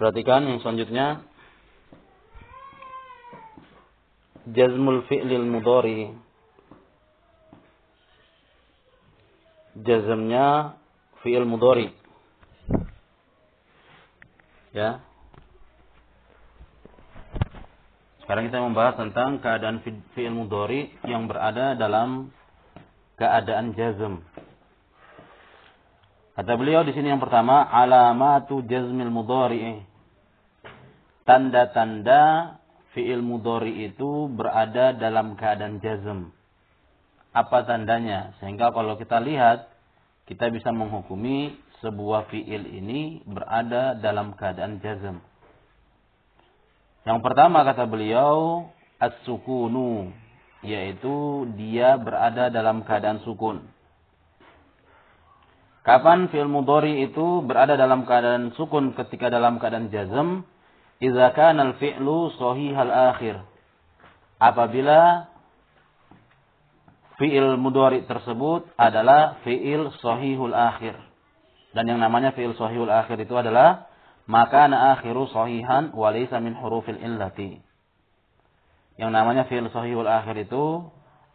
Perhatikan yang selanjutnya. Jazmul fi'lil mudhari. Jazmnya fi'il mudhari. Ya. Sekarang kita membahas tentang keadaan fi'il mudhari yang berada dalam keadaan jazm. Kata beliau di sini yang pertama, alamatu jazmil mudhari. Tanda-tanda fi'il mudhari itu berada dalam keadaan jazm. Apa tandanya? Sehingga kalau kita lihat, kita bisa menghukumi sebuah fi'il ini berada dalam keadaan jazm. Yang pertama kata beliau, as-sukunu, yaitu dia berada dalam keadaan sukun. Kapan fi'il mudhari itu berada dalam keadaan sukun ketika dalam keadaan jazm? Idza kana al-fi'lu sahihal akhir. Apabila fi'il mudhari tersebut adalah fi'il sahihul akhir. Dan yang namanya fi'il sahihul akhir itu adalah maka na akhiru sahihan wa laysa min hurufil illati. Yang namanya fi'il sahihul akhir itu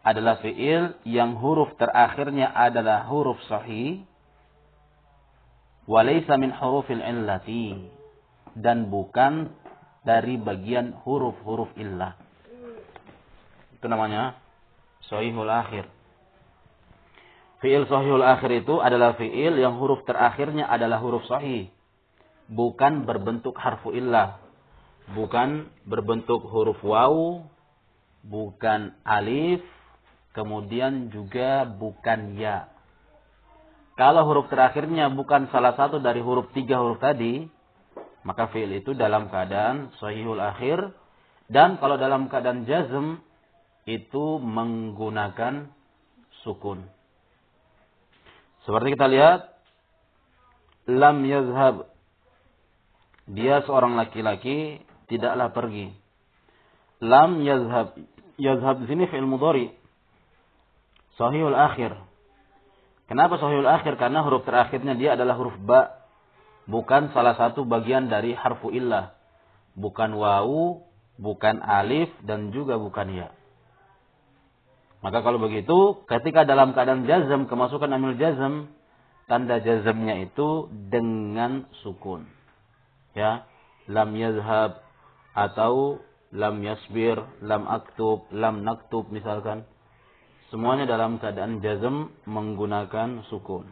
adalah fi'il yang huruf terakhirnya adalah huruf sahih walaysa min hurufil illati dan bukan dari bagian huruf-huruf illah. Itu namanya sahihul akhir. Fi'il sahihul akhir itu adalah fi'il yang huruf terakhirnya adalah huruf sahih. Bukan berbentuk harfu illah. Bukan berbentuk huruf waw. Bukan alif. Kemudian juga bukan ya. Kalau huruf terakhirnya bukan salah satu dari huruf tiga huruf tadi, maka fi'il itu dalam keadaan sahihul akhir. Dan kalau dalam keadaan jazm, itu menggunakan sukun. Seperti kita lihat, lam yazhab. Dia seorang laki-laki, tidaklah pergi. Lam yazhab. Yazhab di sini fi'il mudhari. Sahihul akhir. Kenapa sahihul akhir? Karena huruf terakhirnya dia adalah huruf ba. Bukan salah satu bagian dari harfu illah. Bukan wawu, bukan alif, dan juga bukan ya. Maka kalau begitu, ketika dalam keadaan jazm, kemasukan amil jazm, tanda jazmnya itu dengan sukun. Ya, lam yazhab atau lam yasbir, lam aktub, lam naktub misalkan. Semuanya dalam keadaan jazm menggunakan sukun.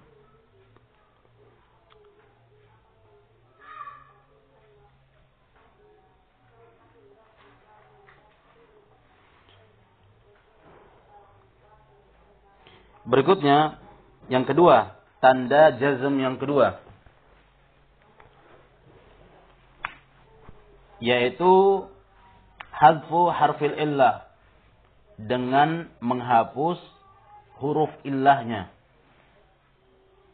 Berikutnya, yang kedua, tanda jazm yang kedua. Yaitu hadfu harfil illah dengan menghapus huruf illahnya.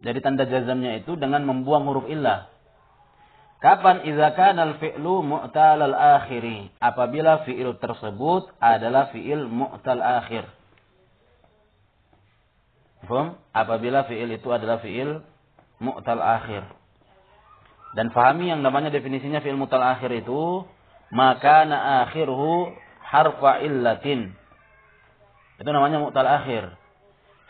Jadi tanda jazamnya itu dengan membuang huruf illah. Kapan idza kana al-fi'lu mu'tal al-akhiri? Apabila fi'il tersebut adalah fi'il mu'tal akhir. Faham? Apabila fi'il itu adalah fi'il mu'tal akhir. Dan fahami yang namanya definisinya fi'il mu'tal akhir itu maka na akhiruhu harfa illatin itu namanya mu'tal akhir.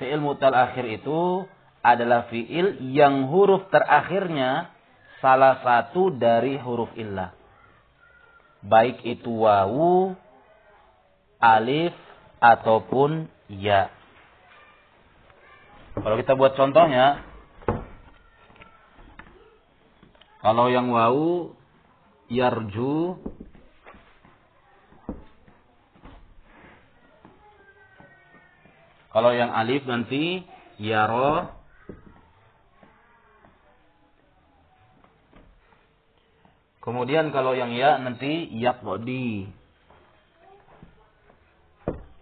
Fi'il mu'tal akhir itu adalah fi'il yang huruf terakhirnya salah satu dari huruf illah. Baik itu wawu, alif, ataupun ya. Kalau kita buat contohnya, kalau yang wawu, yarju, Kalau yang alif nanti yaro Kemudian kalau yang ya nanti yaqdi.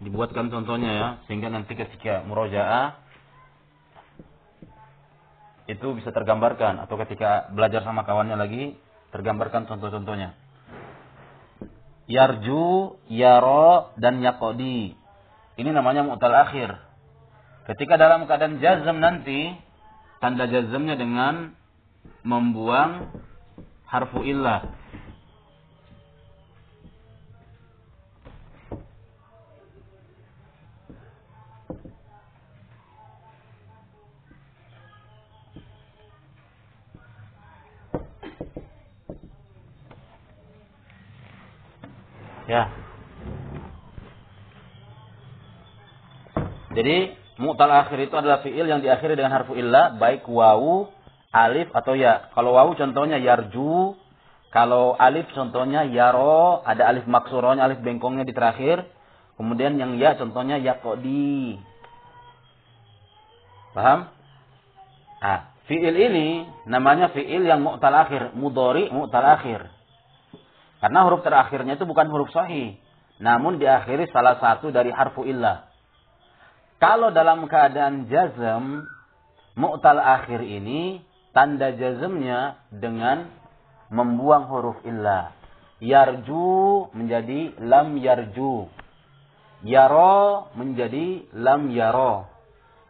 Dibuatkan contohnya ya, sehingga nanti ketika murojaah itu bisa tergambarkan atau ketika belajar sama kawannya lagi tergambarkan contoh-contohnya. Yarju, yaro dan yaqdi. Ini namanya mu'tal akhir. Ketika dalam keadaan jazm nanti, tanda jazmnya dengan membuang harfu illah. Ya. Jadi mu'tal akhir itu adalah fiil yang diakhiri dengan harfu illa baik wawu, alif atau ya. Kalau wawu contohnya yarju, kalau alif contohnya yaro, ada alif maksuronya, alif bengkongnya di terakhir. Kemudian yang ya contohnya yakodi. Paham? Ah, fiil ini namanya fiil yang mu'tal akhir, mudori mu'tal akhir. Karena huruf terakhirnya itu bukan huruf sahih. Namun diakhiri salah satu dari harfu illah. Kalau dalam keadaan jazm, mu'tal akhir ini, tanda jazmnya dengan membuang huruf illah. Yarju menjadi lam yarju. Yaro menjadi lam yaro.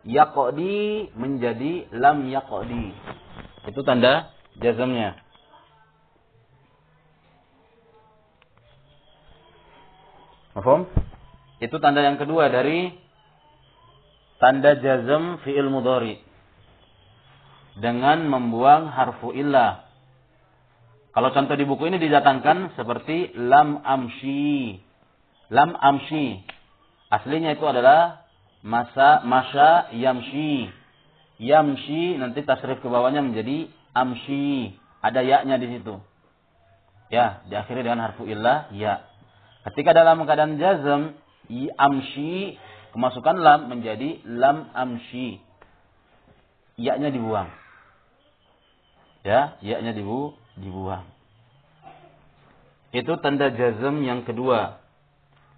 Yaqdi menjadi lam yaqdi. Itu tanda jazmnya. Mahfum? Itu tanda yang kedua dari tanda jazm fi'il mudhari. Dengan membuang harfu illah. Kalau contoh di buku ini didatangkan seperti lam amshi. Lam amshi. Aslinya itu adalah masa masa yamshi. Yamshi nanti tasrif ke bawahnya menjadi amshi. Ada ya-nya di situ. Ya, diakhiri dengan harfu illah ya. Ketika dalam keadaan jazm, amshi, kemasukan lam menjadi lam amshi. Ya-nya dibuang. Ya, ya-nya dibu, dibuang. Itu tanda jazm yang kedua.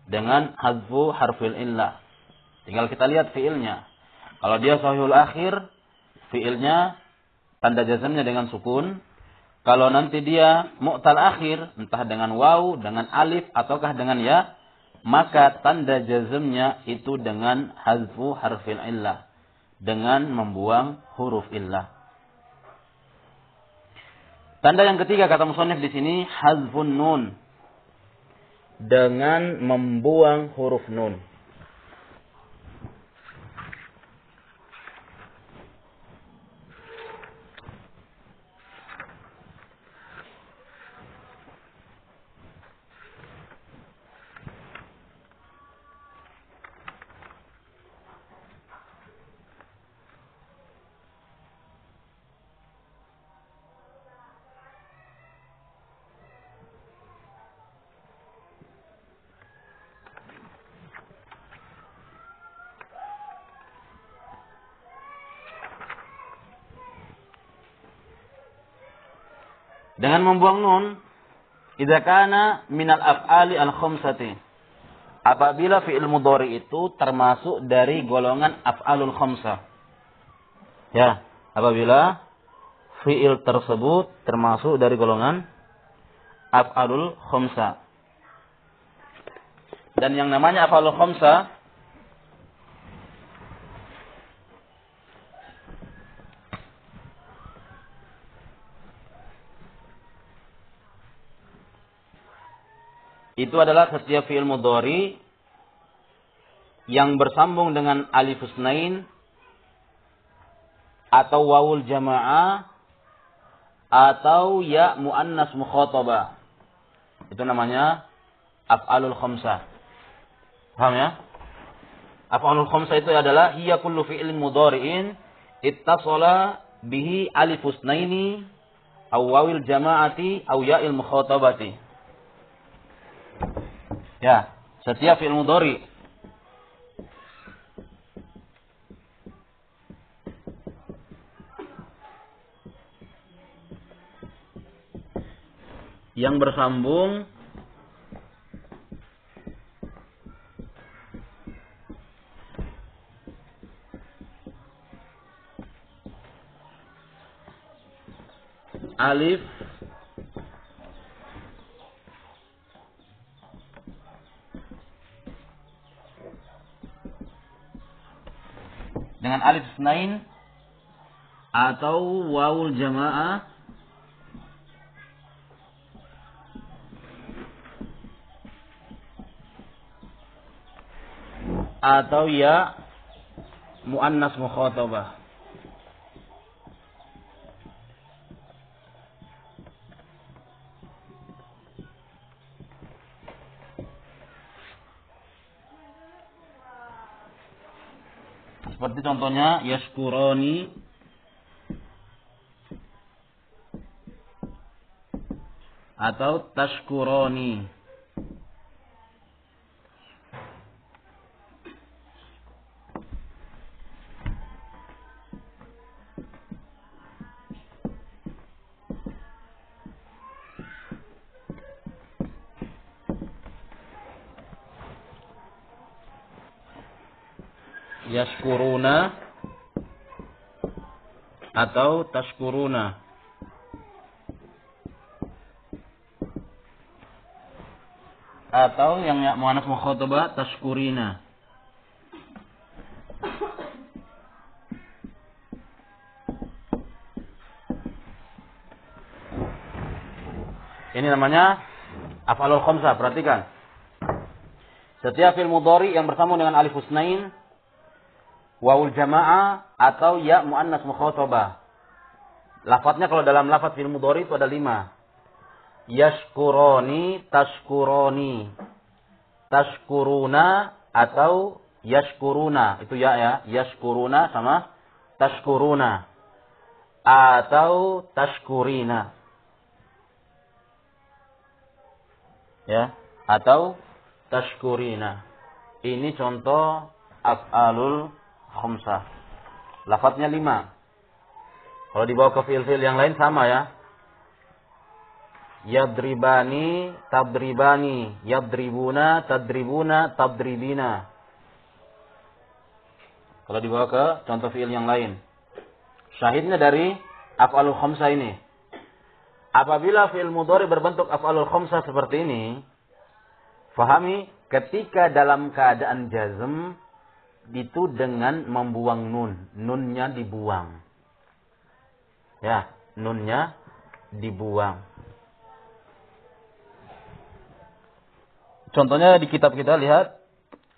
Dengan hadfu harfil illah. Tinggal kita lihat fiilnya. Kalau dia sahihul akhir, fiilnya tanda jazmnya dengan sukun, kalau nanti dia mu'tal akhir, entah dengan waw, dengan alif, ataukah dengan ya, maka tanda jazmnya itu dengan hazfu harfil illah. Dengan membuang huruf illah. Tanda yang ketiga kata musonif di sini hazfun nun. Dengan membuang huruf nun. Dengan membuang nun, idza kana minal af'ali al khamsati. Apabila fi'il mudhari itu termasuk dari golongan af'alul khamsah. Ya, apabila fi'il tersebut termasuk dari golongan af'alul khamsah. Dan yang namanya af'alul khamsah itu adalah setiap fi'il mudhari yang bersambung dengan alif husnain atau wawul jamaah atau ya muannas mukhatabah. Itu namanya af'alul khamsah. Paham ya? Af'alul khamsah itu adalah hiya kullu fi'il mudhari'in ittasala bihi alif husnaini aw wawil jama'ati aw ya'il mukhatabati. Ya, setiap fi'il mudhari yang bersambung alif dengan alif senain atau wawul jamaah. Atau ya muannas mukhatabah. Seperti contohnya yaskuroni atau tashkuroni. Atau tashkuruna. Atau yang ya muannas mukhatabah tashkurina. Ini namanya afalul khamsah, perhatikan. Setiap fil mudhari yang bersambung dengan alif husnain wawul jamaah atau ya muannas mukhatabah. Lafadznya kalau dalam lafadz fil mudhari itu ada lima. Yashkuroni, tashkuroni. Tashkuruna atau yashkuruna. Itu ya ya. Yashkuruna sama tashkuruna. Atau tashkurina. Ya. Atau tashkurina. Ini contoh af'alul khamsah. Lafadznya lima. Kalau dibawa ke fil-fil yang lain sama ya. Yadribani, tadribani, yadribuna, tadribuna, tadribina. Kalau dibawa ke contoh fiil yang lain. Syahidnya dari af'alul khamsah ini. Apabila fiil mudhari berbentuk af'alul khamsah seperti ini, fahami ketika dalam keadaan jazm itu dengan membuang nun. Nunnya dibuang. Ya, nunnya dibuang. Contohnya di kitab kita lihat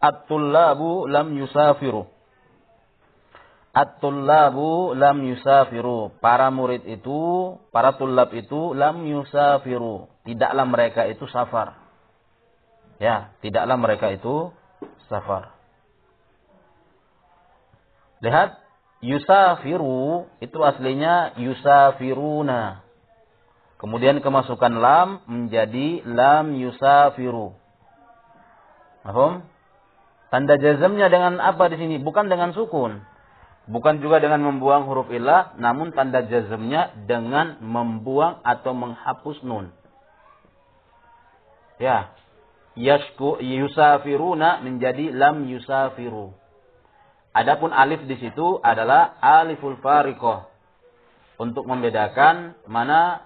At-tullabu lam yusafiru. At-tullabu lam yusafiru. Para murid itu, para tulab itu lam yusafiru. Tidaklah mereka itu safar. Ya, tidaklah mereka itu safar. Lihat, yusafiru itu aslinya yusafiruna. Kemudian kemasukan lam menjadi lam yusafiru. Paham? Tanda jazamnya dengan apa di sini? Bukan dengan sukun. Bukan juga dengan membuang huruf ilah, namun tanda jazamnya dengan membuang atau menghapus nun. Ya. Yusafiruna menjadi lam yusafiru. Adapun alif di situ adalah aliful fariqah untuk membedakan mana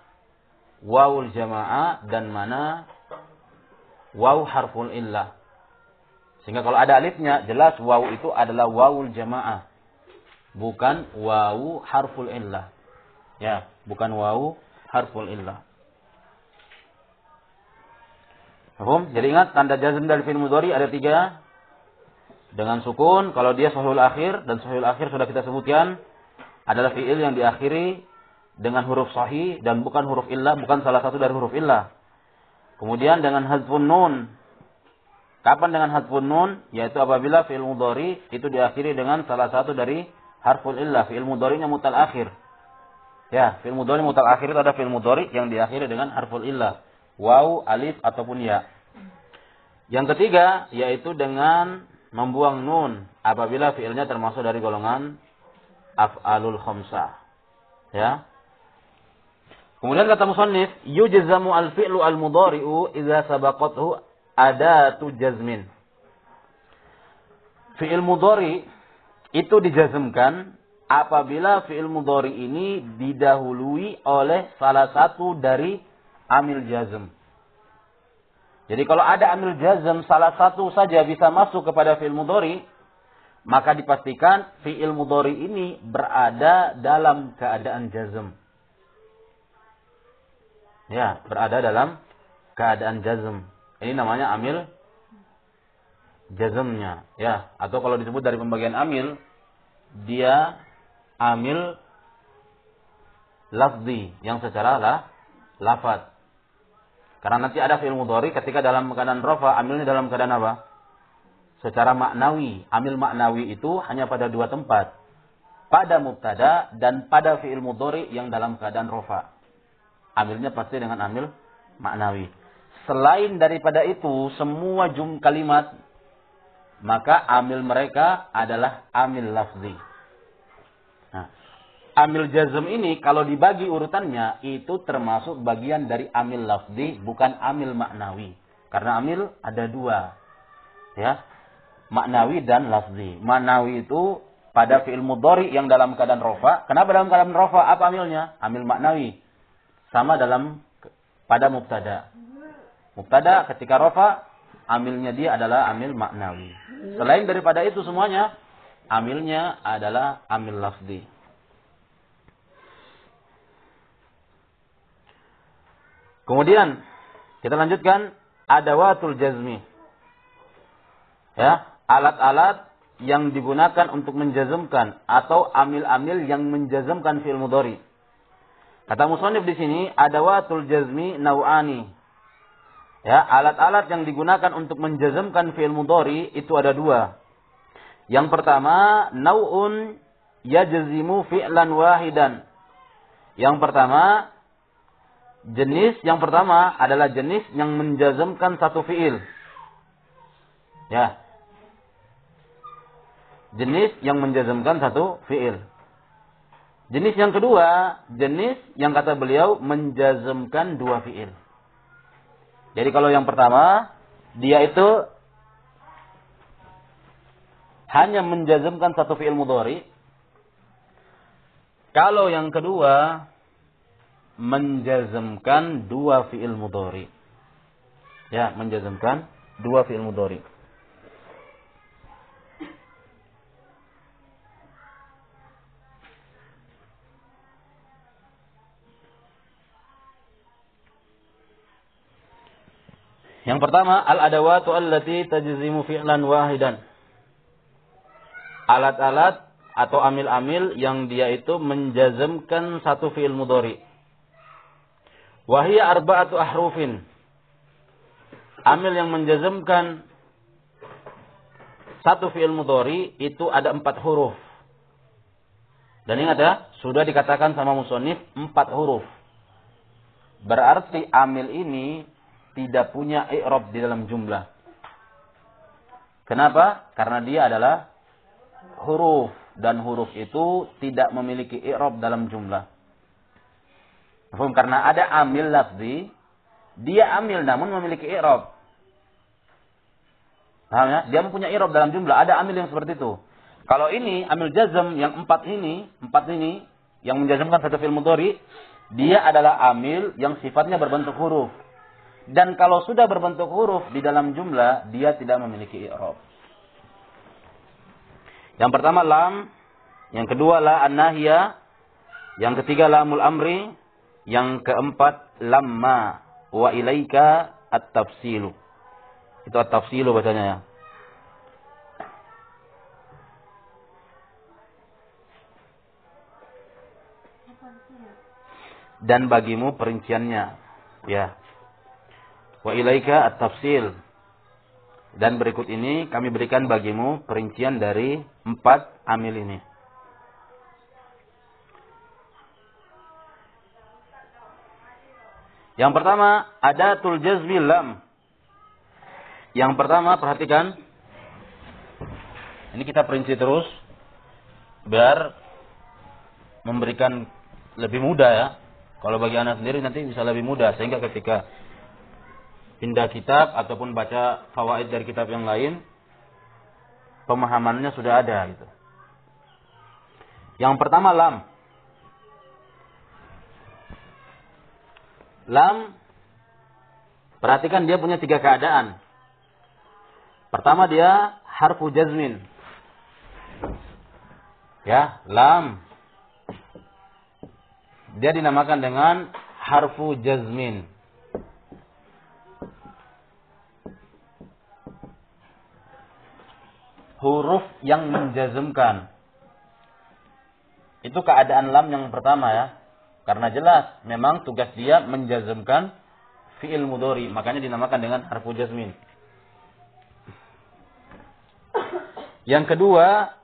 wawul jamaah dan mana waw harful illah. Sehingga kalau ada alifnya jelas waw itu adalah wawul jamaah. Bukan waw harful illah. Ya, bukan waw harful illah. Jadi ingat tanda jazm dari fi'il mudhari ada tiga dengan sukun kalau dia sahihul akhir dan sahihul akhir sudah kita sebutkan adalah fiil yang diakhiri dengan huruf sahih dan bukan huruf illah, bukan salah satu dari huruf illah. Kemudian dengan hadfun nun. Kapan dengan hadfun nun? Yaitu apabila fiil mudhari itu diakhiri dengan salah satu dari harful illah. Fiil mudharinya mutal akhir. Ya, fiil mudhari mutal akhir itu ada fiil mudhari yang diakhiri dengan harful illah. Waw, alif ataupun ya. Yang ketiga yaitu dengan membuang nun apabila fiilnya termasuk dari golongan af'alul khamsah. Ya. Kemudian kata musannif, yujzamu al-fi'lu al-mudhari'u idza sabaqathu adatu jazmin. Fi'il mudhari itu dijazmkan apabila fi'il mudhari ini didahului oleh salah satu dari amil jazm. Jadi kalau ada amil jazm salah satu saja bisa masuk kepada fi'il mudhari, maka dipastikan fi'il mudhari ini berada dalam keadaan jazm. Ya, berada dalam keadaan jazm. Ini namanya amil jazmnya ya atau kalau disebut dari pembagian amil dia amil lafzi yang secara lah lafaz karena nanti ada fi'il mudhari ketika dalam keadaan rafa amilnya dalam keadaan apa? Secara maknawi. Amil maknawi itu hanya pada dua tempat. Pada mubtada dan pada fi'il mudhari yang dalam keadaan rafa. Amilnya pasti dengan amil maknawi. Selain daripada itu, semua jum kalimat maka amil mereka adalah amil lafzi. Amil jazm ini kalau dibagi urutannya itu termasuk bagian dari amil lafzi bukan amil maknawi. Karena amil ada dua. Ya. Maknawi dan lafzi. Maknawi itu pada fi'il mudhari yang dalam keadaan rofa. Kenapa dalam keadaan rofa? Apa amilnya? Amil maknawi. Sama dalam pada mubtada. Mubtada ketika rofa, amilnya dia adalah amil maknawi. Selain daripada itu semuanya, amilnya adalah amil lafzi. Kemudian kita lanjutkan adawatul jazmi. Ya, alat-alat yang digunakan untuk menjazmkan atau amil-amil yang menjazmkan fi'il mudhari. Kata musannif di sini adawatul jazmi nau'ani. Ya, alat-alat yang digunakan untuk menjazmkan fi'il mudhari itu ada dua. Yang pertama, nau'un yajzimu fi'lan wahidan. Yang pertama, jenis yang pertama adalah jenis yang menjazmkan satu fi'il. Ya. Jenis yang menjazmkan satu fi'il. Jenis yang kedua, jenis yang kata beliau menjazmkan dua fi'il. Jadi kalau yang pertama, dia itu hanya menjazmkan satu fi'il mudhari. Kalau yang kedua, menjazmkan dua fi'il mudhari. Ya, menjazmkan dua fi'il mudhari. Yang pertama, al-adawatu allati tajzimu fi'lan wahidan. Alat-alat atau amil-amil yang dia itu menjazmkan satu fi'il mudhari. Wahia arba'atu ahrufin. Amil yang menjazmkan satu fi'il mudhari itu ada empat huruf. Dan ingat ya, sudah dikatakan sama musonif empat huruf. Berarti amil ini tidak punya i'rab di dalam jumlah. Kenapa? Karena dia adalah huruf dan huruf itu tidak memiliki i'rab dalam jumlah. Karena ada amil lafzi, dia amil namun memiliki i'rab. Paham ya? Dia mempunyai i'rab dalam jumlah, ada amil yang seperti itu. Kalau ini amil jazm yang empat ini, empat ini yang menjazmkan satu fi'il mudhari, dia adalah amil yang sifatnya berbentuk huruf. Dan kalau sudah berbentuk huruf di dalam jumlah, dia tidak memiliki i'rab. Yang pertama lam, yang kedua la an-nahiyah, yang ketiga lamul amri, yang keempat lamma wa ilaika at-tafsilu. Itu at-tafsilu bacanya ya. Dan bagimu perinciannya. Ya. Wa ilaika at-tafsil. Dan berikut ini kami berikan bagimu perincian dari empat amil ini. Yang pertama, ada tul jazmi lam. Yang pertama, perhatikan. Ini kita perinci terus. Biar memberikan lebih mudah ya. Kalau bagi anak sendiri nanti bisa lebih mudah. Sehingga ketika pindah kitab ataupun baca fawaid dari kitab yang lain, pemahamannya sudah ada gitu. Yang pertama lam. Lam perhatikan dia punya tiga keadaan. Pertama dia harfu jazmin. Ya, lam. Dia dinamakan dengan harfu jazmin. huruf yang menjazmkan. Itu keadaan lam yang pertama ya. Karena jelas memang tugas dia menjazmkan fi'il mudhari, makanya dinamakan dengan harfu jazmin. Yang kedua,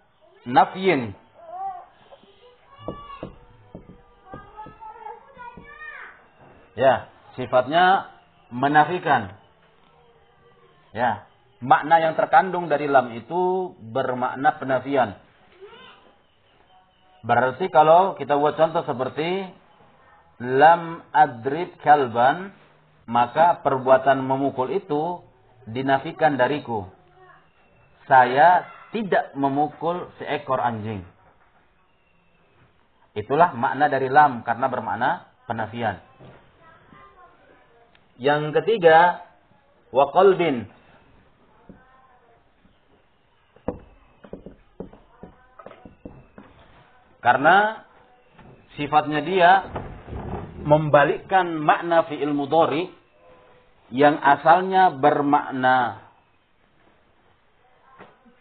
nafyin. Ya, sifatnya menafikan. Ya, makna yang terkandung dari lam itu bermakna penafian. Berarti kalau kita buat contoh seperti lam adrib kalban, maka perbuatan memukul itu dinafikan dariku. Saya tidak memukul seekor anjing. Itulah makna dari lam karena bermakna penafian. Yang ketiga, wa qalbin. Karena sifatnya dia membalikkan makna fi'il mudhari yang asalnya bermakna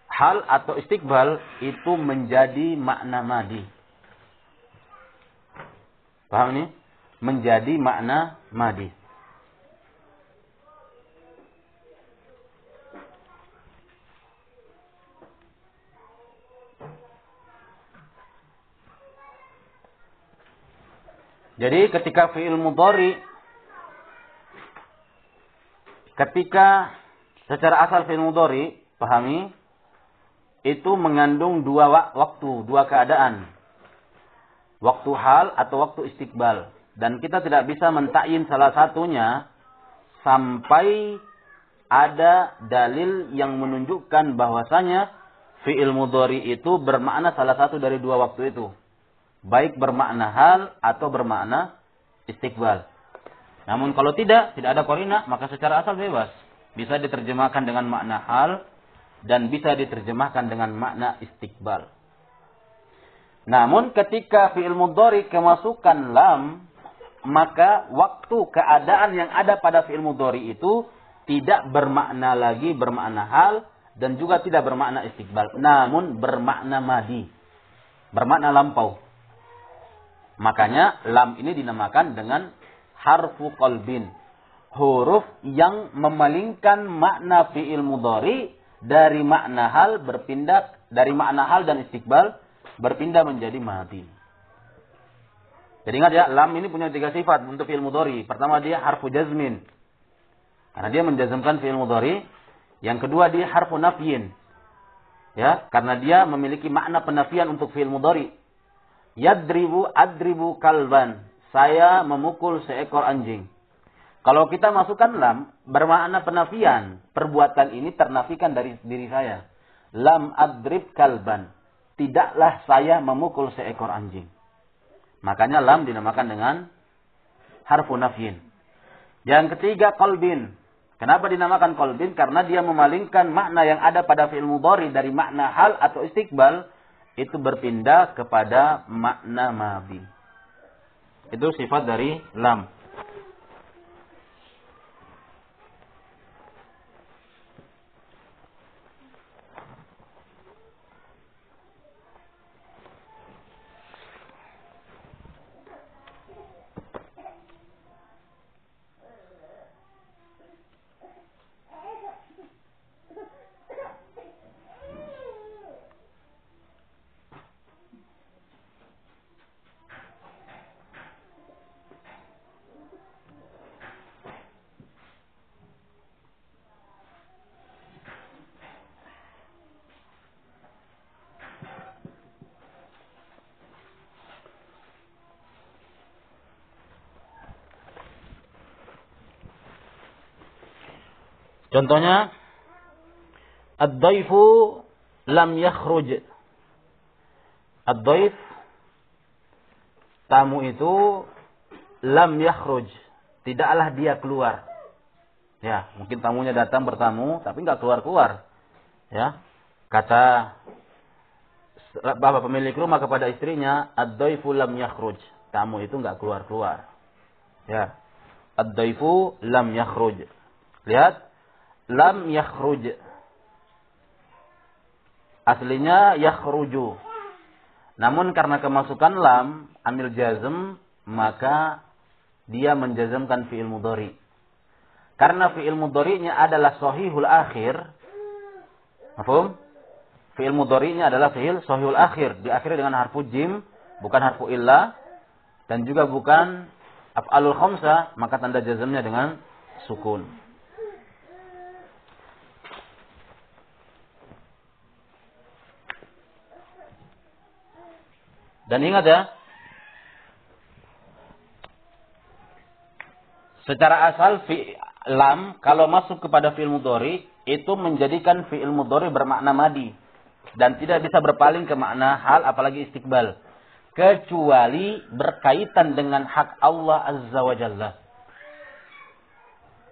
hal atau istiqbal itu menjadi makna madi. Paham ini? Menjadi makna madi. Jadi ketika fi'il mudhari ketika secara asal fi'il mudhari pahami itu mengandung dua waktu, dua keadaan. Waktu hal atau waktu istiqbal. Dan kita tidak bisa mentakin salah satunya sampai ada dalil yang menunjukkan bahwasanya fi'il mudhari itu bermakna salah satu dari dua waktu itu. Baik bermakna hal atau bermakna istiqbal. Namun kalau tidak, tidak ada korina, maka secara asal bebas. Bisa diterjemahkan dengan makna hal dan bisa diterjemahkan dengan makna istiqbal. Namun ketika fi'il mudhari kemasukan lam, maka waktu keadaan yang ada pada fi'il mudhari itu tidak bermakna lagi bermakna hal dan juga tidak bermakna istiqbal, namun bermakna madi. Bermakna lampau. Makanya lam ini dinamakan dengan harfu qalbin. Huruf yang memalingkan makna fi'il mudhari dari makna hal berpindah dari makna hal dan istiqbal berpindah menjadi madi. Jadi ingat ya, lam ini punya tiga sifat untuk fi'il mudhari. Pertama dia harfu jazmin. Karena dia menjazmkan fi'il mudhari. Yang kedua dia harfu nafyin. Ya, karena dia memiliki makna penafian untuk fi'il mudhari. Yadribu adribu kalban. Saya memukul seekor anjing. Kalau kita masukkan lam, bermakna penafian. Perbuatan ini ternafikan dari diri saya. Lam adrib kalban. Tidaklah saya memukul seekor anjing. Makanya lam dinamakan dengan harfu nafyin. Yang ketiga kolbin. Kenapa dinamakan kolbin? Karena dia memalingkan makna yang ada pada fi'il mudhari dari makna hal atau istiqbal itu berpindah kepada makna mabi. Itu sifat dari lam. Contohnya Ad-daifu lam yakhruj. Ad-daif tamu itu lam yakhruj. Tidaklah dia keluar. Ya, mungkin tamunya datang bertamu tapi nggak keluar-keluar. Ya. Kata bapak pemilik rumah kepada istrinya, "Ad-daifu lam yakhruj." Tamu itu nggak keluar-keluar. Ya. Ad-daifu lam yakhruj. Lihat, lam yakhruj. Aslinya yakhruju. Namun karena kemasukan lam, amil jazm, maka dia menjazmkan fi'il mudhari. Karena fi'il mudhari'nya adalah sahihul akhir. Mafhum? Fi'il mudhari'nya adalah fi'il sahihul akhir, diakhiri dengan harfu jim, bukan harfu illa dan juga bukan af'alul khamsah, maka tanda jazmnya dengan sukun. Dan ingat ya, secara asal fi lam kalau masuk kepada fi'il mudhari itu menjadikan fi'il mudhari bermakna madi dan tidak bisa berpaling ke makna hal apalagi istiqbal kecuali berkaitan dengan hak Allah Azza wa Jalla.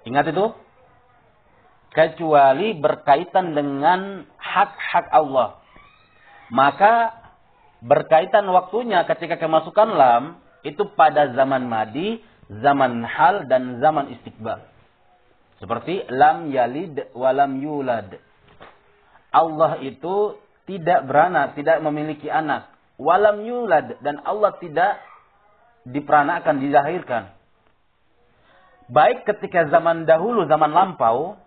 Ingat itu? Kecuali berkaitan dengan hak-hak Allah. Maka berkaitan waktunya ketika kemasukan lam itu pada zaman madi, zaman hal dan zaman istiqbal. Seperti lam yalid walam yulad. Allah itu tidak beranak, tidak memiliki anak. Walam yulad dan Allah tidak diperanakan, dilahirkan. Baik ketika zaman dahulu, zaman lampau,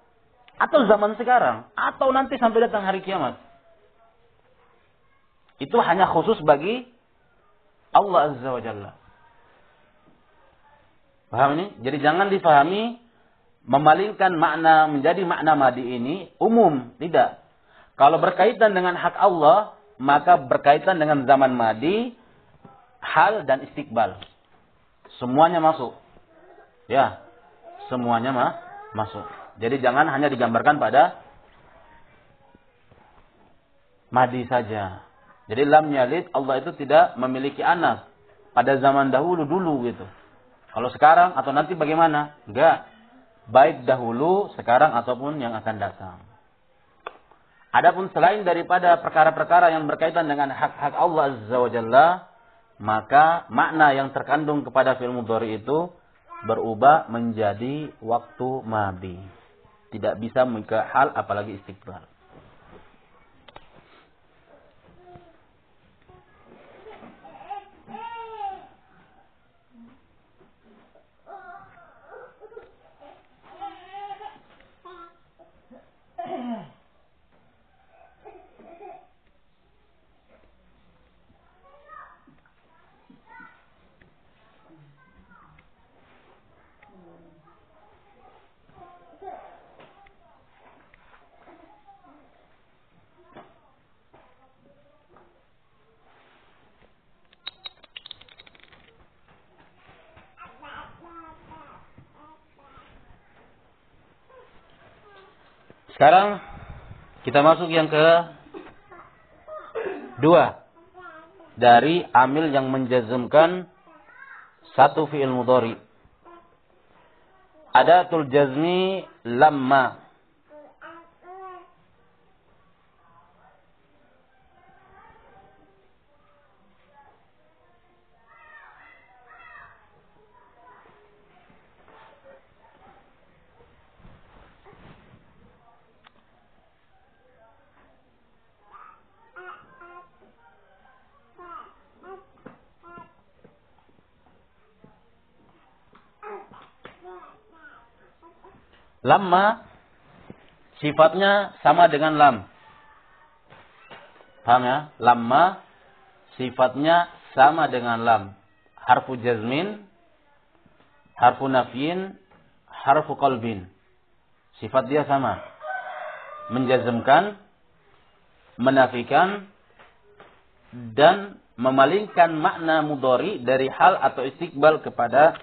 atau zaman sekarang, atau nanti sampai datang hari kiamat. Itu hanya khusus bagi Allah Azza wa Jalla. Paham ini? Jadi jangan difahami memalingkan makna menjadi makna madi ini umum, tidak. Kalau berkaitan dengan hak Allah, maka berkaitan dengan zaman madi, hal dan istiqbal. Semuanya masuk. Ya, semuanya mah masuk. Jadi jangan hanya digambarkan pada madi saja. Jadi lam yalid Allah itu tidak memiliki anak pada zaman dahulu dulu gitu. Kalau sekarang atau nanti bagaimana? Enggak baik dahulu, sekarang ataupun yang akan datang. Adapun selain daripada perkara-perkara yang berkaitan dengan hak-hak Allah Azza wa Jalla, maka makna yang terkandung kepada film mudhari itu berubah menjadi waktu madi. Tidak bisa mengikut hal apalagi istiqbal. Sekarang kita masuk yang ke dua dari amil yang menjazmkan satu fi'il mudhari. Adatul jazmi lamma Lama sifatnya sama dengan lam. Paham ya? Lama sifatnya sama dengan lam. Harfu jazmin, harfu nafyin, harfu qalbin. Sifat dia sama. Menjazmkan, menafikan, dan memalingkan makna mudori dari hal atau istiqbal kepada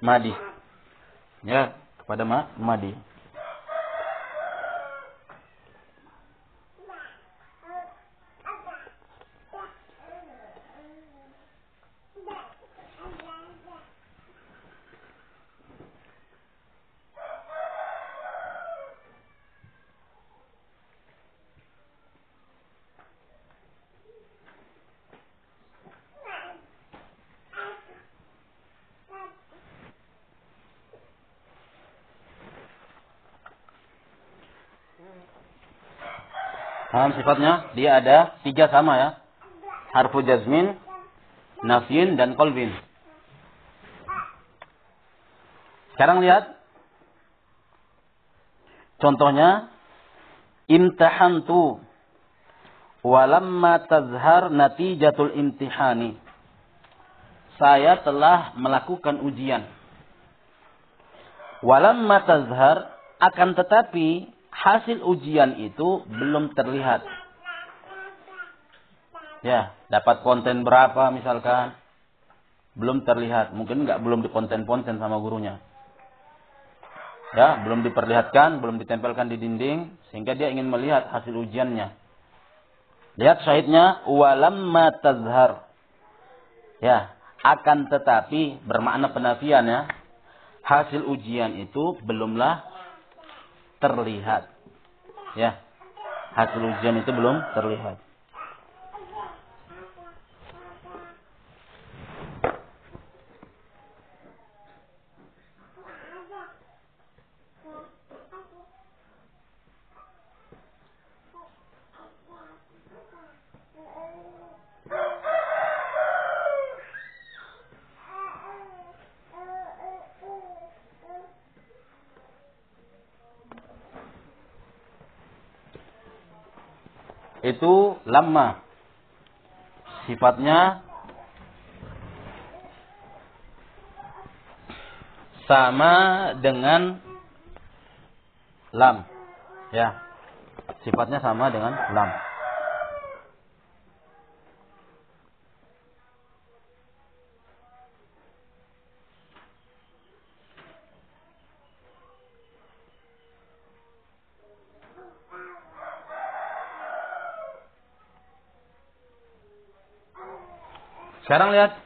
madi. Ya, pada Madi. Sifatnya? Dia ada tiga sama ya. Harfu jazmin, nafyin, dan kolbin. Sekarang lihat. Contohnya. Imtahantu. Walamma tazhar natijatul imtihani. Saya telah melakukan ujian. Walamma tazhar. Akan tetapi hasil ujian itu belum terlihat. Ya, dapat konten berapa misalkan. Belum terlihat. Mungkin nggak belum di konten-konten sama gurunya. Ya, belum diperlihatkan, belum ditempelkan di dinding. Sehingga dia ingin melihat hasil ujiannya. Lihat syahidnya. Walamma tazhar. Ya, akan tetapi bermakna penafian ya. Hasil ujian itu belumlah terlihat. Ya. Hasil ujian itu belum terlihat. Lama. Sifatnya sama dengan lam. Ya. Sifatnya sama dengan lam. Sekarang lihat.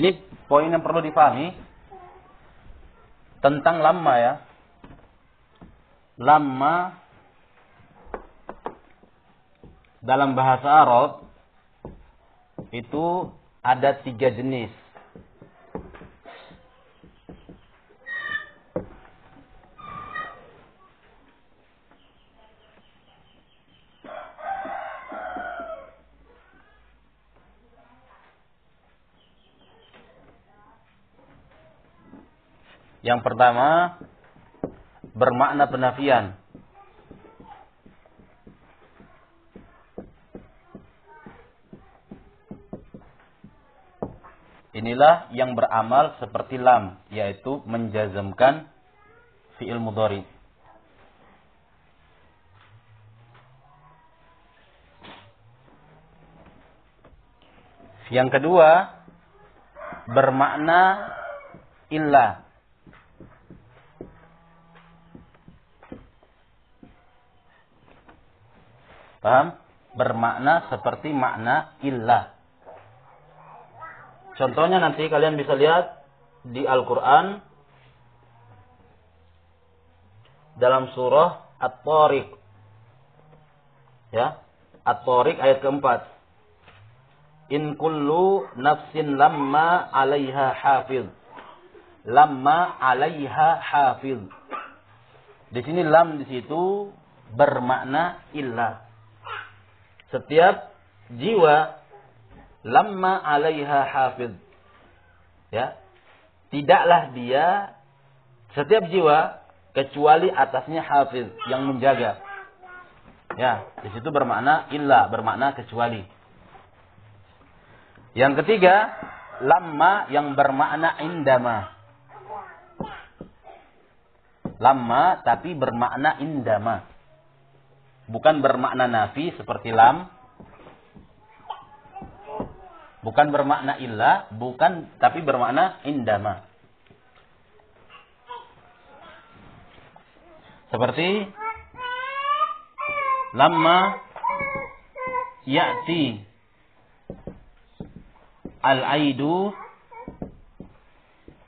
Ini poin yang perlu dipahami. Tentang lama ya. Lama dalam bahasa Arab itu ada tiga jenis. Yang pertama bermakna penafian. Inilah yang beramal seperti lam, yaitu menjazamkan fi'il mudhari. Yang kedua bermakna illah Paham? Bermakna seperti makna illah. Contohnya nanti kalian bisa lihat di Al-Quran dalam surah At-Tariq. Ya, At-Tariq ayat keempat. In kullu nafsin lamma alaiha hafiz. Lamma alaiha hafiz. Di sini lam di situ bermakna illah setiap jiwa lamma alaiha hafiz. Ya. Tidaklah dia setiap jiwa kecuali atasnya hafiz yang menjaga. Ya, di situ bermakna illa, bermakna kecuali. Yang ketiga, lamma yang bermakna indama. Lamma tapi bermakna indama bukan bermakna nafi seperti lam. Bukan bermakna illa bukan tapi bermakna indama. Seperti lamma ya'ti al-aidu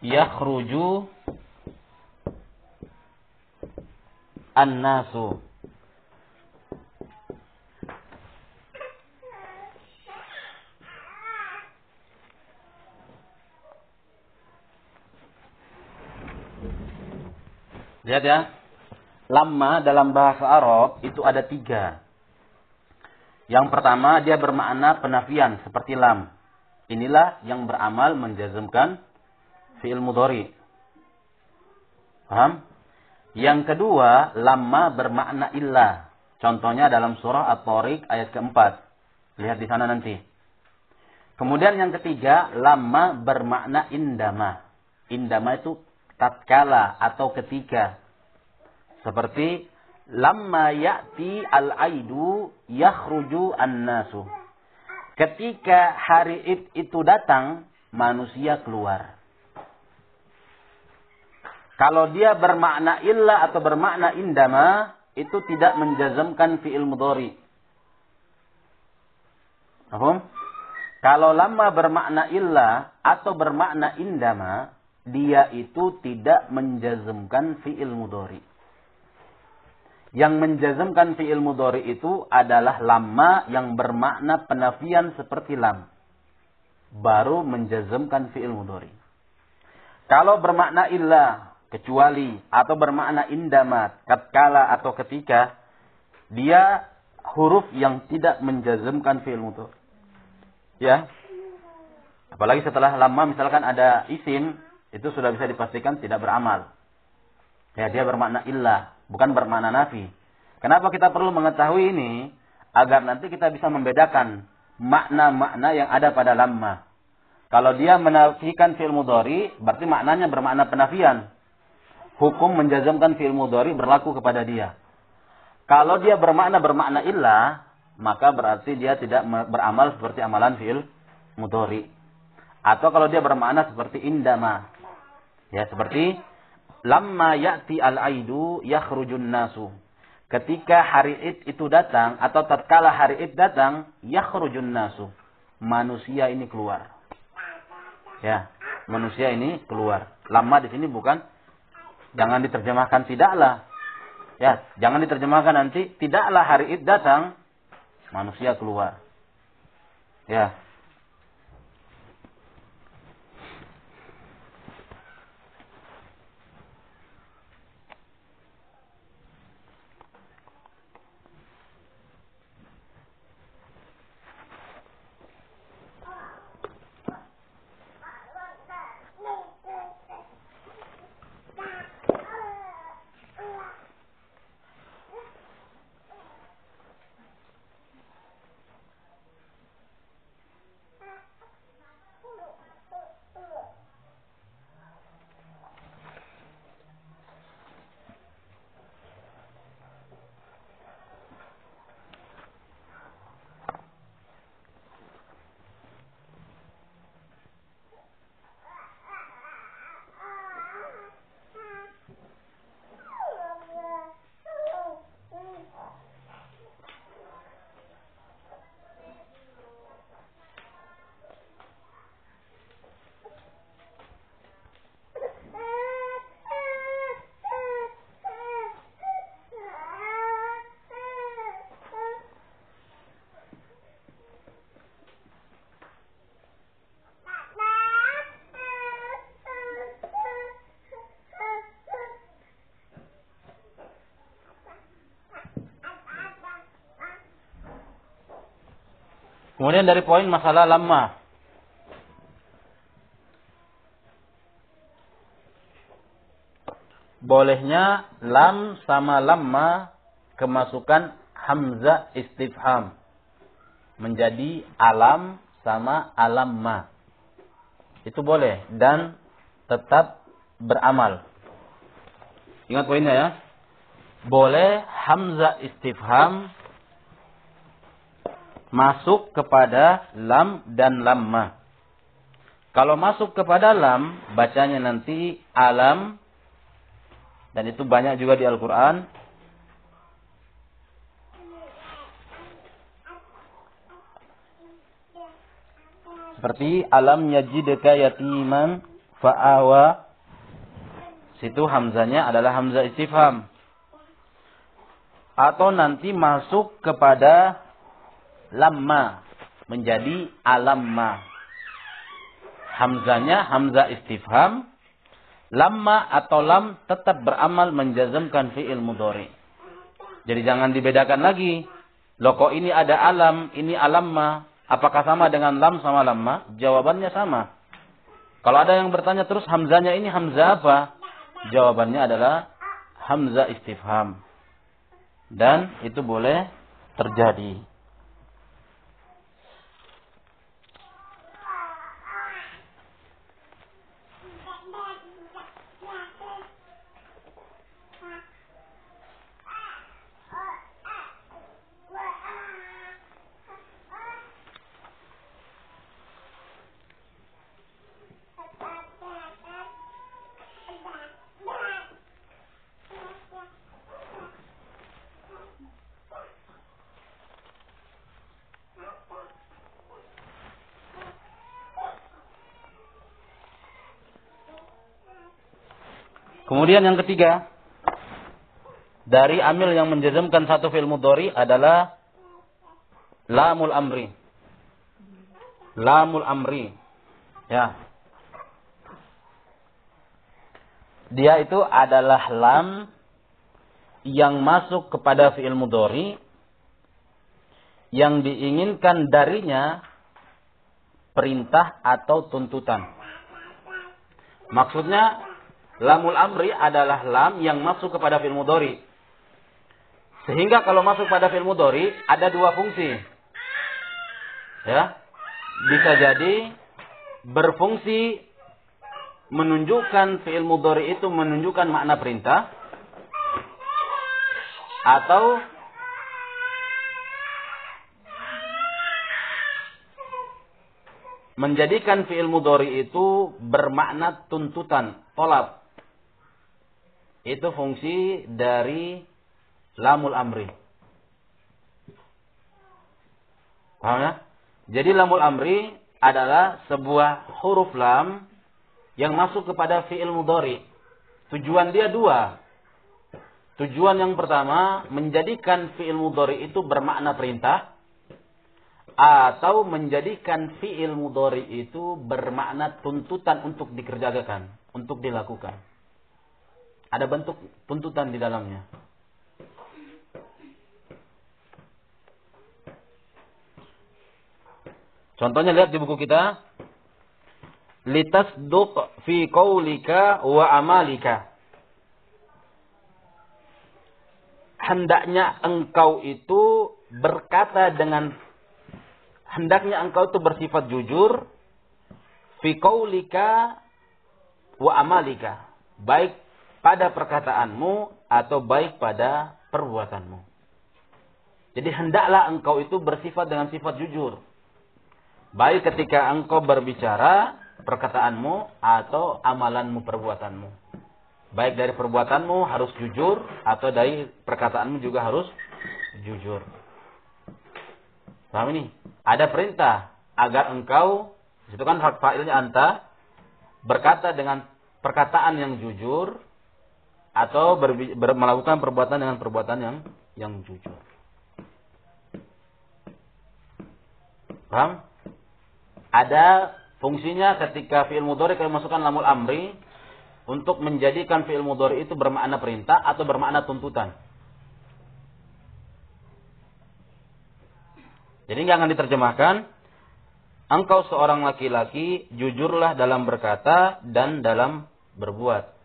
yakhruju an-nasu Lihat ya. Lama dalam bahasa Arab itu ada tiga. Yang pertama dia bermakna penafian seperti lam. Inilah yang beramal menjazmkan fi'il mudhari. Paham? Yang kedua, lamma bermakna illa. Contohnya dalam surah At-Tariq ayat keempat. Lihat di sana nanti. Kemudian yang ketiga, lamma bermakna indama. Indama itu tatkala atau ketika. Seperti lamma ya'ti al-aidu yakhruju an-nasu. Ketika hari id itu datang, manusia keluar. Kalau dia bermakna illa atau bermakna indama, itu tidak menjazamkan fi'il mudhari. Paham? Kalau lama bermakna illa atau bermakna indama, dia itu tidak menjazamkan fi'il mudhari. Yang menjazamkan fi'il mudhari itu adalah lama yang bermakna penafian seperti lam. Baru menjazamkan fi'il mudhari. Kalau bermakna illa, kecuali, atau bermakna indamat, katkala atau ketika, dia huruf yang tidak menjazamkan fi'il mudhari. Ya. Apalagi setelah lama misalkan ada isim, itu sudah bisa dipastikan tidak beramal. Ya, dia bermakna illa bukan bermakna nafi. Kenapa kita perlu mengetahui ini? Agar nanti kita bisa membedakan makna-makna yang ada pada lamma. Kalau dia menafikan fi'il mudhari, berarti maknanya bermakna penafian. Hukum menjazamkan fi'il mudhari berlaku kepada dia. Kalau dia bermakna bermakna illa, maka berarti dia tidak beramal seperti amalan fi'il mudhari. Atau kalau dia bermakna seperti indama. Ya, seperti lamma ya'ti al-aidu yakhrujun nasu. Ketika hari id itu datang atau tatkala hari id datang, yakhrujun nasu. Manusia ini keluar. Ya, manusia ini keluar. Lama di sini bukan jangan diterjemahkan tidaklah. Ya, jangan diterjemahkan nanti tidaklah hari id datang, manusia keluar. Ya, Kemudian dari poin masalah lama. Bolehnya lam sama lama kemasukan hamzah istifham. Menjadi alam sama alamma. Itu boleh. Dan tetap beramal. Ingat poinnya ya. Boleh hamzah istifham masuk kepada lam dan lamma. Kalau masuk kepada lam, bacanya nanti alam, dan itu banyak juga di Al-Quran. Seperti alam yajidka yatiman fa'awa. Situ hamzanya adalah hamzah istifham. Atau nanti masuk kepada lamma menjadi alamma. Hamzanya hamzah istifham. Lamma atau lam tetap beramal menjazamkan fi'il mudhari. Jadi jangan dibedakan lagi Loh kok ini ada alam, ini alamma. Apakah sama dengan lam sama lamma? Jawabannya sama. Kalau ada yang bertanya terus hamzanya ini hamzah apa? Jawabannya adalah hamzah istifham. Dan itu boleh terjadi. Kemudian yang ketiga, dari amil yang menjazmkan satu fi'il mudhari adalah lamul amri. Lamul amri. Ya. Dia itu adalah lam yang masuk kepada fi'il mudhari yang diinginkan darinya perintah atau tuntutan. Maksudnya Lamul amri adalah lam yang masuk kepada fi'il mudhari. Sehingga kalau masuk pada fi'il mudhari ada dua fungsi. Ya. Bisa jadi berfungsi menunjukkan fi'il mudhari itu menunjukkan makna perintah atau menjadikan fi'il mudhari itu bermakna tuntutan, tolak. Itu fungsi dari lamul amri. Paham ya? Jadi lamul amri adalah sebuah huruf lam yang masuk kepada fi'il mudhari. Tujuan dia dua. Tujuan yang pertama menjadikan fi'il mudhari itu bermakna perintah atau menjadikan fi'il mudhari itu bermakna tuntutan untuk dikerjakan, untuk dilakukan. Ada bentuk tuntutan di dalamnya. Contohnya lihat di buku kita. Litasduq fi qaulika wa amalika. Hendaknya engkau itu berkata dengan hendaknya engkau itu bersifat jujur fi qaulika wa amalika. Baik pada perkataanmu atau baik pada perbuatanmu. Jadi hendaklah engkau itu bersifat dengan sifat jujur. Baik ketika engkau berbicara perkataanmu atau amalanmu perbuatanmu. Baik dari perbuatanmu harus jujur atau dari perkataanmu juga harus jujur. Paham ini? Ada perintah agar engkau, itu kan hak fa'ilnya anta, berkata dengan perkataan yang jujur atau ber, ber, melakukan perbuatan dengan perbuatan yang yang jujur. Paham? Ada fungsinya ketika fi'il mudhari kalau masukkan lamul amri untuk menjadikan fi'il mudhari itu bermakna perintah atau bermakna tuntutan. Jadi jangan diterjemahkan engkau seorang laki-laki jujurlah dalam berkata dan dalam berbuat.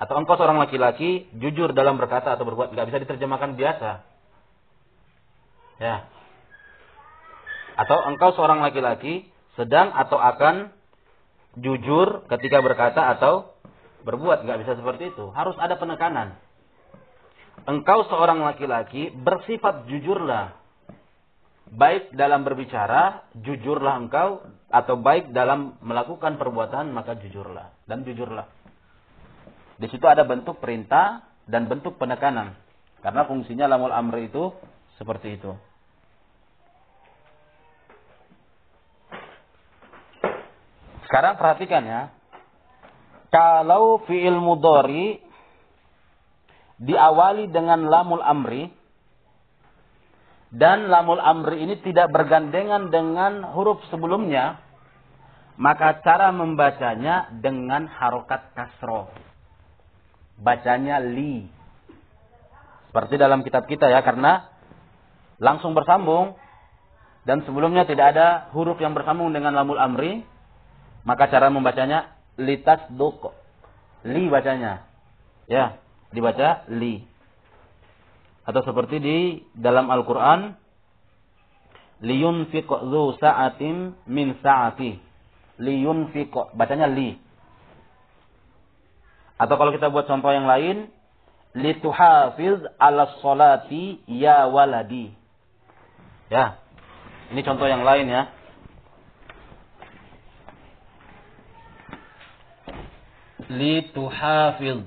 Atau engkau seorang laki-laki jujur dalam berkata atau berbuat. Nggak bisa diterjemahkan biasa. Ya. Atau engkau seorang laki-laki sedang atau akan jujur ketika berkata atau berbuat. Nggak bisa seperti itu. Harus ada penekanan. Engkau seorang laki-laki bersifat jujurlah. Baik dalam berbicara, jujurlah engkau. Atau baik dalam melakukan perbuatan, maka jujurlah. Dan jujurlah. Di situ ada bentuk perintah dan bentuk penekanan. Karena fungsinya lamul amri itu seperti itu. Sekarang perhatikan ya. Kalau fi'il mudhari diawali dengan lamul amri dan lamul amri ini tidak bergandengan dengan huruf sebelumnya, maka cara membacanya dengan harokat kasroh bacanya li. Seperti dalam kitab kita ya, karena langsung bersambung dan sebelumnya tidak ada huruf yang bersambung dengan lamul amri, maka cara membacanya litas duk. Li bacanya. Ya, dibaca li. Atau seperti di dalam Al-Qur'an liyunfiq dzu sa'atin min sa'ati. Liyunfiq bacanya li. Atau kalau kita buat contoh yang lain, lituhafiz ala salati ya waladi. Ya. Ini contoh yang lain ya. Lituhafiz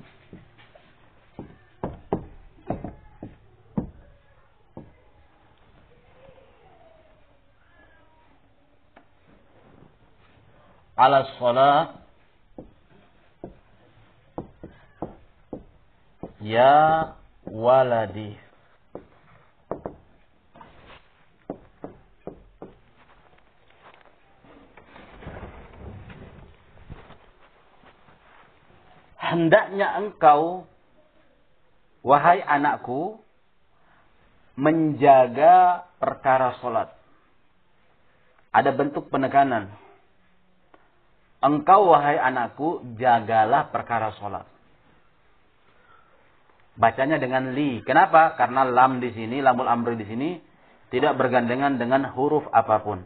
ala salat ya waladi. Hendaknya engkau wahai anakku menjaga perkara solat. Ada bentuk penekanan. Engkau wahai anakku, jagalah perkara sholat. Bacanya dengan li. Kenapa? Karena lam di sini, lamul amri di sini tidak bergandengan dengan huruf apa pun.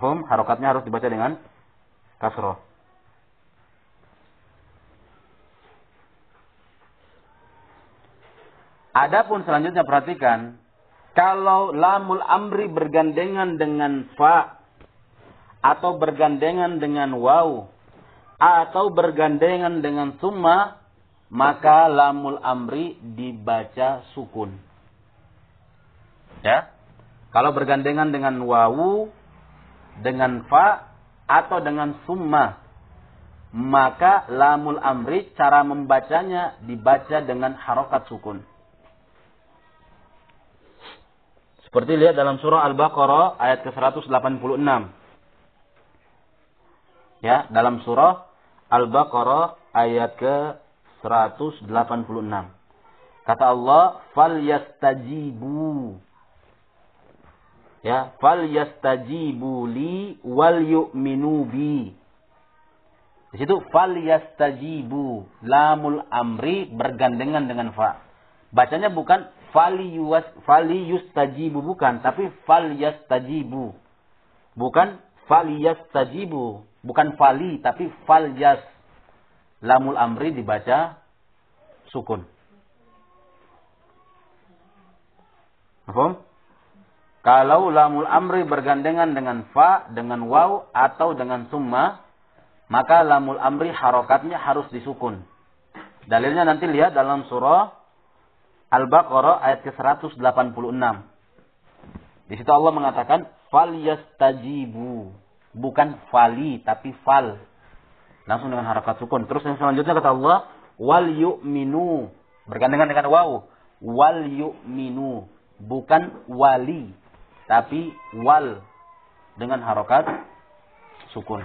Hum, harokatnya harus dibaca dengan kasroh. Adapun selanjutnya perhatikan kalau lamul amri bergandengan dengan fa atau bergandengan dengan waw atau bergandengan dengan summa maka lamul amri dibaca sukun. Ya. Kalau bergandengan dengan wawu dengan fa atau dengan summa maka lamul amri cara membacanya dibaca dengan harokat sukun. Seperti lihat dalam surah Al-Baqarah ayat ke-186. Ya, dalam surah Al-Baqarah ayat ke-186. Kata Allah, "Fal yastajibu." Ya, "Fal yastajibu li wal yu'minu bi." Di situ fal yastajibu, lamul amri bergandengan dengan fa. Bacanya bukan fali yuwas fali yustajibu bukan tapi fal yastajibu bukan fali yastajibu bukan fali tapi fal yas lamul amri dibaca sukun? Kalau lamul amri bergandengan dengan fa, dengan waw, atau dengan summa, maka lamul amri harokatnya harus disukun. Dalilnya nanti lihat dalam surah Al-Baqarah ayat ke-186. Di situ Allah mengatakan fal yastajibu, bukan fali tapi fal. Langsung dengan harakat sukun. Terus yang selanjutnya kata Allah wal yu'minu, bergandengan dengan waw. Wal yu'minu, bukan wali tapi wal dengan harokat sukun.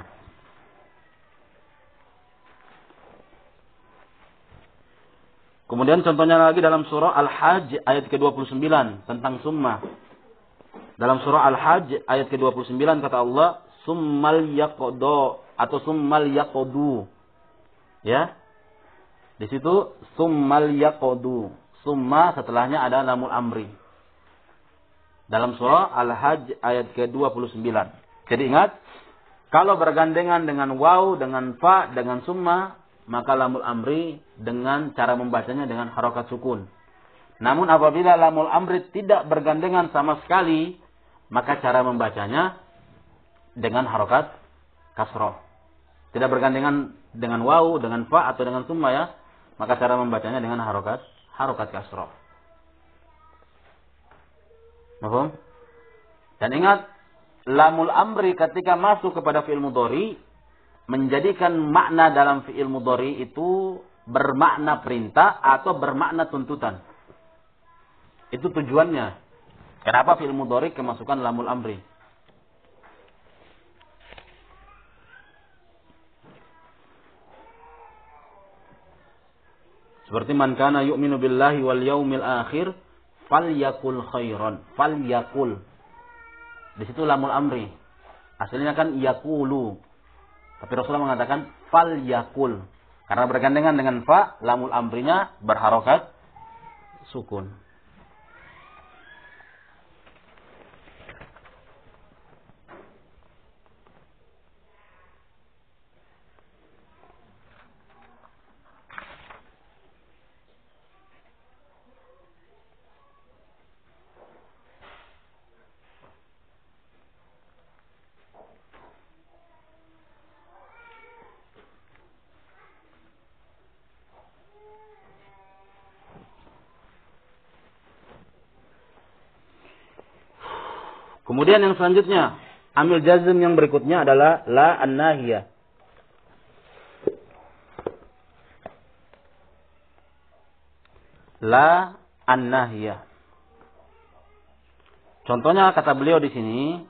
Kemudian contohnya lagi dalam surah Al-Hajj ayat ke-29 tentang summa. Dalam surah Al-Hajj ayat ke-29 kata Allah, "Summal yaqdo" atau "Summal yaqdu". Ya. Di situ summal yaqdu. Summa setelahnya ada lamul amri. Dalam surah Al-Hajj ayat ke-29. Jadi ingat, kalau bergandengan dengan waw, dengan fa, dengan summa, maka lamul amri dengan cara membacanya dengan harokat sukun. Namun apabila lamul amri tidak bergandengan sama sekali, maka cara membacanya dengan harokat kasroh. Tidak bergandengan dengan waw, dengan fa atau dengan summa ya, maka cara membacanya dengan harokat harokat kasroh. Mahum? Dan ingat, lamul amri ketika masuk kepada fi'il mudhari menjadikan makna dalam fi'il mudhari itu bermakna perintah atau bermakna tuntutan. Itu tujuannya. Kenapa fi'il mudhari kemasukan lamul amri? Seperti man kana yu'minu billahi wal yaumil akhir falyakul khairan. Falyakul. Di situ lamul amri. Aslinya kan yakulu. Tapi Rasulullah mengatakan falyakul. Karena bergandengan dengan fa, lamul amrinya berharokat sukun. Kemudian yang selanjutnya, amil jazm yang berikutnya adalah la an-nahiyah. La an-nahiyah. Contohnya kata beliau di sini,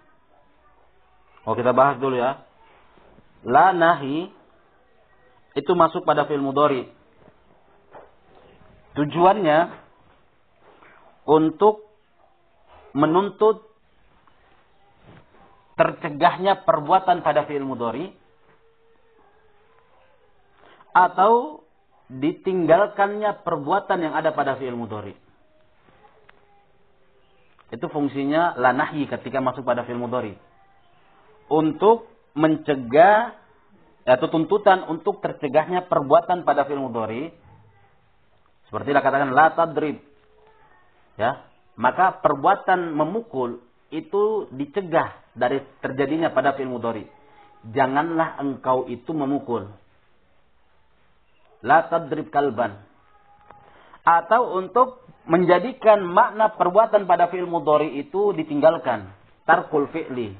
oh kita bahas dulu ya. La nahi itu masuk pada fi'il mudhari. Tujuannya untuk menuntut tercegahnya perbuatan pada fi'il mudhari atau ditinggalkannya perbuatan yang ada pada fi'il mudhari. Itu fungsinya lanahi ketika masuk pada fi'il mudhari. Untuk mencegah atau tuntutan untuk tercegahnya perbuatan pada fi'il mudhari seperti katakan la tadrib. Ya, maka perbuatan memukul itu dicegah dari terjadinya pada fi'il mudhari. Janganlah engkau itu memukul. La tadrib kalban. Atau untuk menjadikan makna perbuatan pada fi'il mudhari itu ditinggalkan. Tarkul fi'li.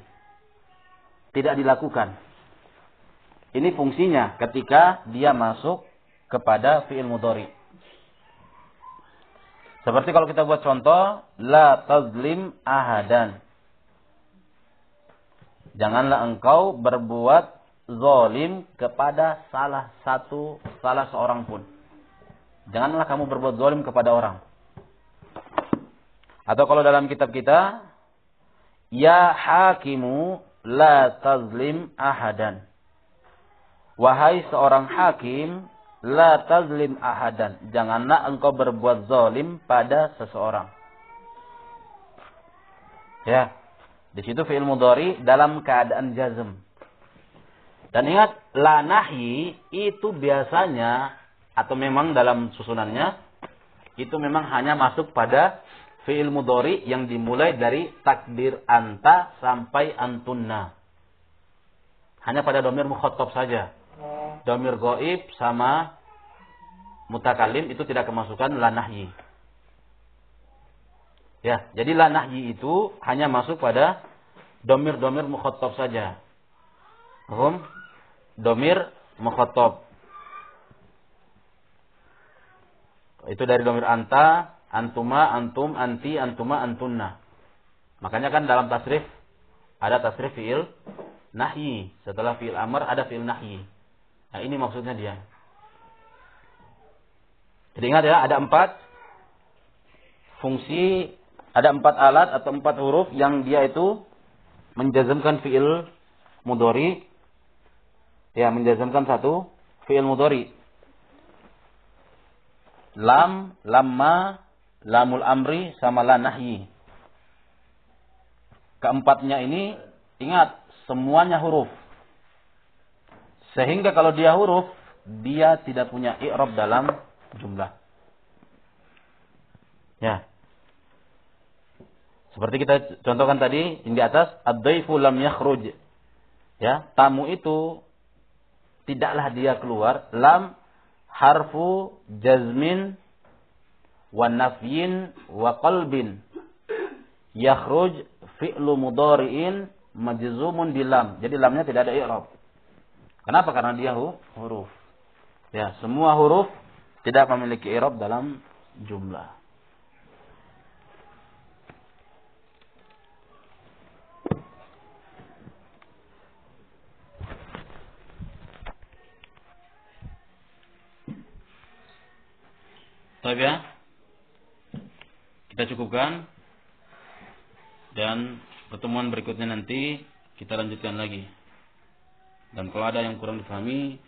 Tidak dilakukan. Ini fungsinya ketika dia masuk kepada fi'il mudhari. Seperti kalau kita buat contoh, la tazlim ahadan. Janganlah engkau berbuat zolim kepada salah satu, salah seorang pun. Janganlah kamu berbuat zolim kepada orang. Atau kalau dalam kitab kita, Ya hakimu la tazlim ahadan. Wahai seorang hakim, la tazlim ahadan. Janganlah engkau berbuat zolim pada seseorang. Ya. Di situ fi'il mudhari dalam keadaan jazm. Dan ingat, la nahi itu biasanya atau memang dalam susunannya itu memang hanya masuk pada fi'il mudhari yang dimulai dari takdir anta sampai antunna. Hanya pada domir mukhotob saja. Domir goib sama mutakalim itu tidak kemasukan la nahyi. Ya, jadi la nahyi itu hanya masuk pada domir-domir mukhotob saja. Hum? Domir mukhotob. Itu dari domir anta, antuma, antum, anti, antuma, antunna. Makanya kan dalam tasrif ada tasrif fi'il nahyi. Setelah fi'il amr ada fi'il nahyi. Nah ini maksudnya dia. Jadi ingat ya, ada empat fungsi ada empat alat atau empat huruf yang dia itu menjazamkan fiil mudori. Ya, menjazamkan satu fiil mudori. Lam, lamma, lamul amri, sama la nahyi. Keempatnya ini, ingat, semuanya huruf. Sehingga kalau dia huruf, dia tidak punya i'rab dalam jumlah. Ya. Seperti kita contohkan tadi di atas, ad-dhaifu lam yakhruj. Ya, tamu itu tidaklah dia keluar lam harfu jazmin wa nafyin wa qalbin. Yakhruj fi'lu mudhari'in majzumun bilam. Jadi lamnya tidak ada i'rab. Kenapa? Karena dia huruf. Ya, semua huruf tidak memiliki i'rab dalam jumlah. Tapi ya. Kita cukupkan. Dan pertemuan berikutnya nanti kita lanjutkan lagi. Dan kalau ada yang kurang difahami,